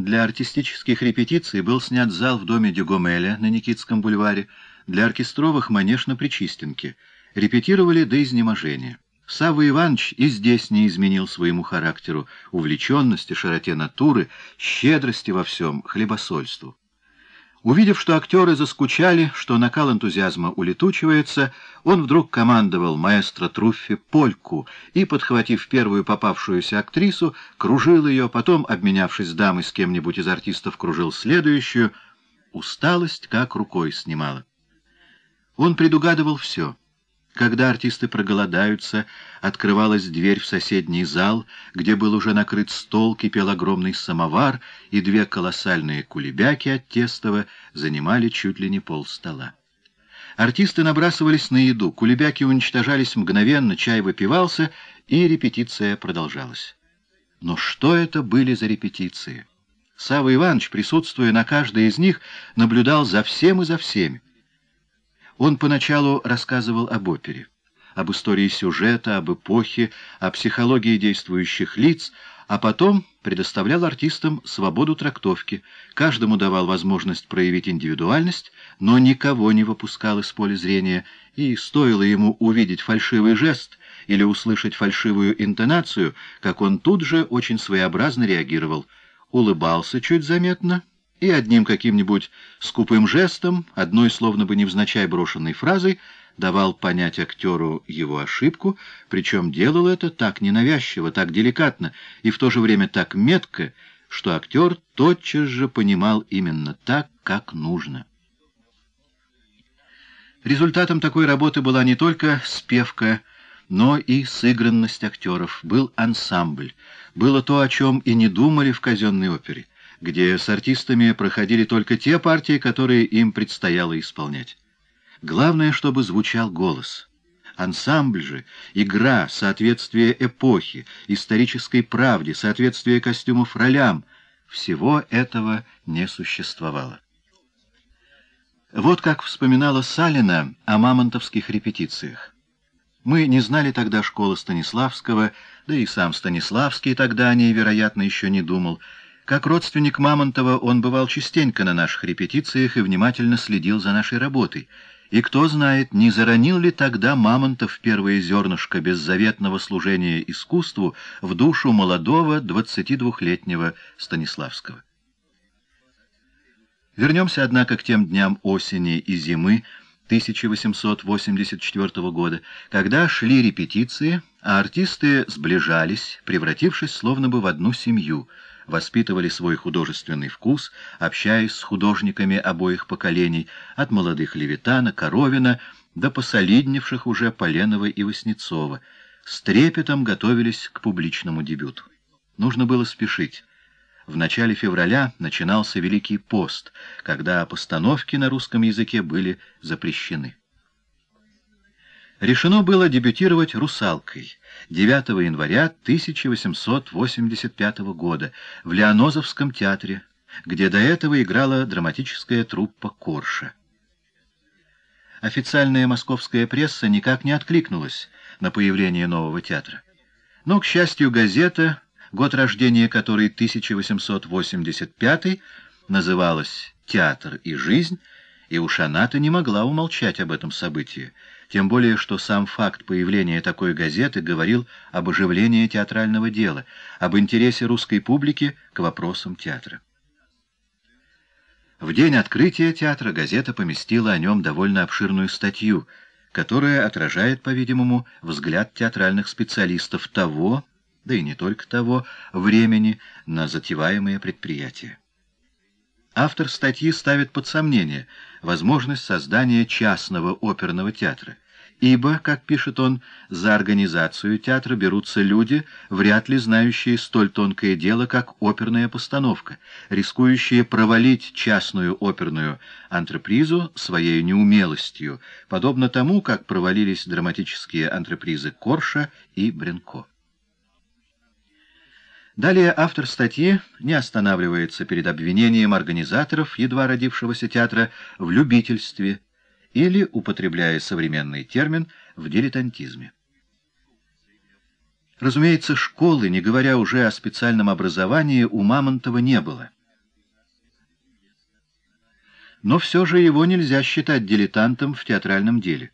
Для артистических репетиций был снят зал в доме Дюгомеля на Никитском бульваре, для оркестровых манеж на Причистенке. Репетировали до изнеможения. Савва Иванович и здесь не изменил своему характеру, увлеченности, широте натуры, щедрости во всем, хлебосольству. Увидев, что актеры заскучали, что накал энтузиазма улетучивается, он вдруг командовал маэстро Труффи польку и, подхватив первую попавшуюся актрису, кружил ее, потом, обменявшись с дамой с кем-нибудь из артистов, кружил следующую. Усталость как рукой снимала. Он предугадывал все. Когда артисты проголодаются, открывалась дверь в соседний зал, где был уже накрыт стол, кипел огромный самовар, и две колоссальные кулебяки от тестова занимали чуть ли не пол стола. Артисты набрасывались на еду, кулебяки уничтожались мгновенно, чай выпивался, и репетиция продолжалась. Но что это были за репетиции? Савва Иванович, присутствуя на каждой из них, наблюдал за всем и за всеми. Он поначалу рассказывал об опере, об истории сюжета, об эпохе, о психологии действующих лиц, а потом предоставлял артистам свободу трактовки, каждому давал возможность проявить индивидуальность, но никого не выпускал из поля зрения, и стоило ему увидеть фальшивый жест или услышать фальшивую интонацию, как он тут же очень своеобразно реагировал, улыбался чуть заметно — и одним каким-нибудь скупым жестом, одной словно бы невзначай брошенной фразой, давал понять актеру его ошибку, причем делал это так ненавязчиво, так деликатно и в то же время так метко, что актер тотчас же понимал именно так, как нужно. Результатом такой работы была не только спевка, но и сыгранность актеров, был ансамбль, было то, о чем и не думали в казенной опере где с артистами проходили только те партии, которые им предстояло исполнять. Главное, чтобы звучал голос. Ансамбль же, игра, соответствие эпохи, исторической правде, соответствие костюмов ролям — всего этого не существовало. Вот как вспоминала Салина о мамонтовских репетициях. Мы не знали тогда школы Станиславского, да и сам Станиславский тогда о ней, вероятно, еще не думал — как родственник Мамонтова он бывал частенько на наших репетициях и внимательно следил за нашей работой. И кто знает, не заронил ли тогда Мамонтов первое зернышко беззаветного служения искусству в душу молодого 22-летнего Станиславского. Вернемся, однако, к тем дням осени и зимы 1884 года, когда шли репетиции, а артисты сближались, превратившись словно бы в одну семью — воспитывали свой художественный вкус, общаясь с художниками обоих поколений, от молодых Левитана, Коровина до посолидневших уже Поленова и Васнецова, с трепетом готовились к публичному дебюту. Нужно было спешить. В начале февраля начинался Великий пост, когда постановки на русском языке были запрещены. Решено было дебютировать «Русалкой» 9 января 1885 года в Леонозовском театре, где до этого играла драматическая труппа «Корша». Официальная московская пресса никак не откликнулась на появление нового театра. Но, к счастью, газета, год рождения которой 1885 называлась «Театр и жизнь», и уж она-то не могла умолчать об этом событии, тем более что сам факт появления такой газеты говорил об оживлении театрального дела, об интересе русской публики к вопросам театра. В день открытия театра газета поместила о нем довольно обширную статью, которая отражает, по-видимому, взгляд театральных специалистов того, да и не только того, времени на затеваемые предприятия. Автор статьи ставит под сомнение возможность создания частного оперного театра, ибо, как пишет он, за организацию театра берутся люди, вряд ли знающие столь тонкое дело, как оперная постановка, рискующие провалить частную оперную антрепризу своей неумелостью, подобно тому, как провалились драматические антрепризы Корша и Бренко. Далее автор статьи не останавливается перед обвинением организаторов едва родившегося театра в любительстве или, употребляя современный термин, в дилетантизме. Разумеется, школы, не говоря уже о специальном образовании, у Мамонтова не было. Но все же его нельзя считать дилетантом в театральном деле.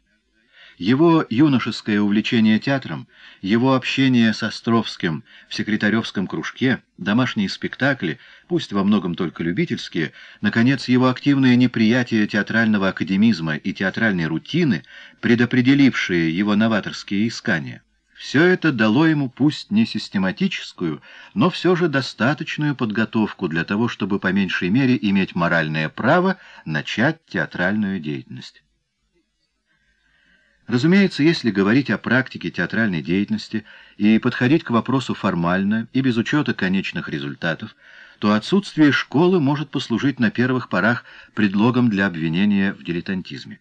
Его юношеское увлечение театром, его общение с Островским в секретаревском кружке, домашние спектакли, пусть во многом только любительские, наконец, его активное неприятие театрального академизма и театральной рутины, предопределившие его новаторские искания. Все это дало ему пусть не систематическую, но все же достаточную подготовку для того, чтобы по меньшей мере иметь моральное право начать театральную деятельность. Разумеется, если говорить о практике театральной деятельности и подходить к вопросу формально и без учета конечных результатов, то отсутствие школы может послужить на первых порах предлогом для обвинения в дилетантизме.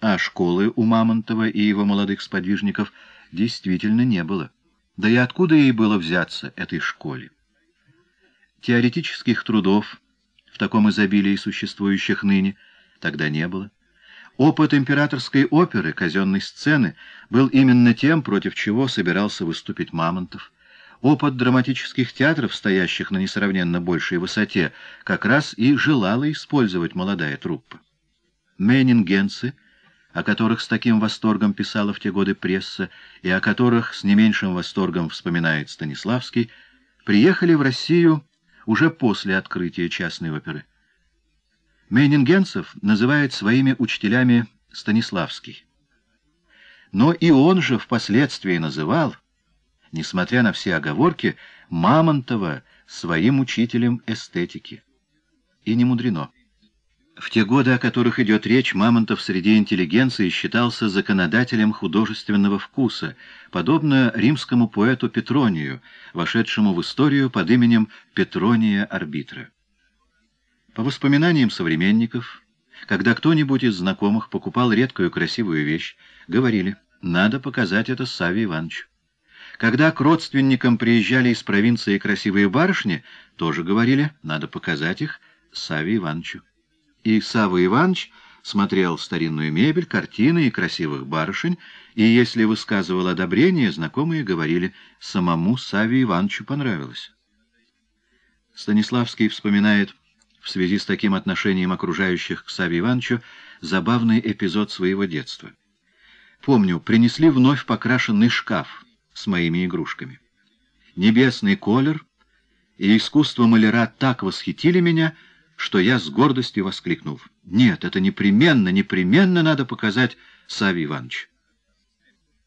А школы у Мамонтова и его молодых сподвижников действительно не было. Да и откуда ей было взяться, этой школе? Теоретических трудов, в таком изобилии существующих ныне, тогда не было. Опыт императорской оперы, казенной сцены, был именно тем, против чего собирался выступить Мамонтов. Опыт драматических театров, стоящих на несравненно большей высоте, как раз и желала использовать молодая труппа. Мейнингенцы, о которых с таким восторгом писала в те годы пресса и о которых с не меньшим восторгом вспоминает Станиславский, приехали в Россию уже после открытия частной оперы. Мейнингенцев называет своими учителями Станиславский. Но и он же впоследствии называл, несмотря на все оговорки, Мамонтова своим учителем эстетики. И не мудрено. В те годы, о которых идет речь, Мамонтов среди интеллигенции считался законодателем художественного вкуса, подобно римскому поэту Петронию, вошедшему в историю под именем Петрония Арбитра. По воспоминаниям современников, когда кто-нибудь из знакомых покупал редкую красивую вещь, говорили, надо показать это Саве Ивановичу. Когда к родственникам приезжали из провинции красивые барышни, тоже говорили, надо показать их Саве Ивановичу. И Савва Иванович смотрел старинную мебель, картины и красивых барышень, и если высказывал одобрение, знакомые говорили, самому Саве Ивановичу понравилось. Станиславский вспоминает в связи с таким отношением окружающих к Саве Ивановичу забавный эпизод своего детства. Помню, принесли вновь покрашенный шкаф с моими игрушками. Небесный колер и искусство маляра так восхитили меня, что я с гордостью воскликнул. Нет, это непременно, непременно надо показать Саве Ивановичу.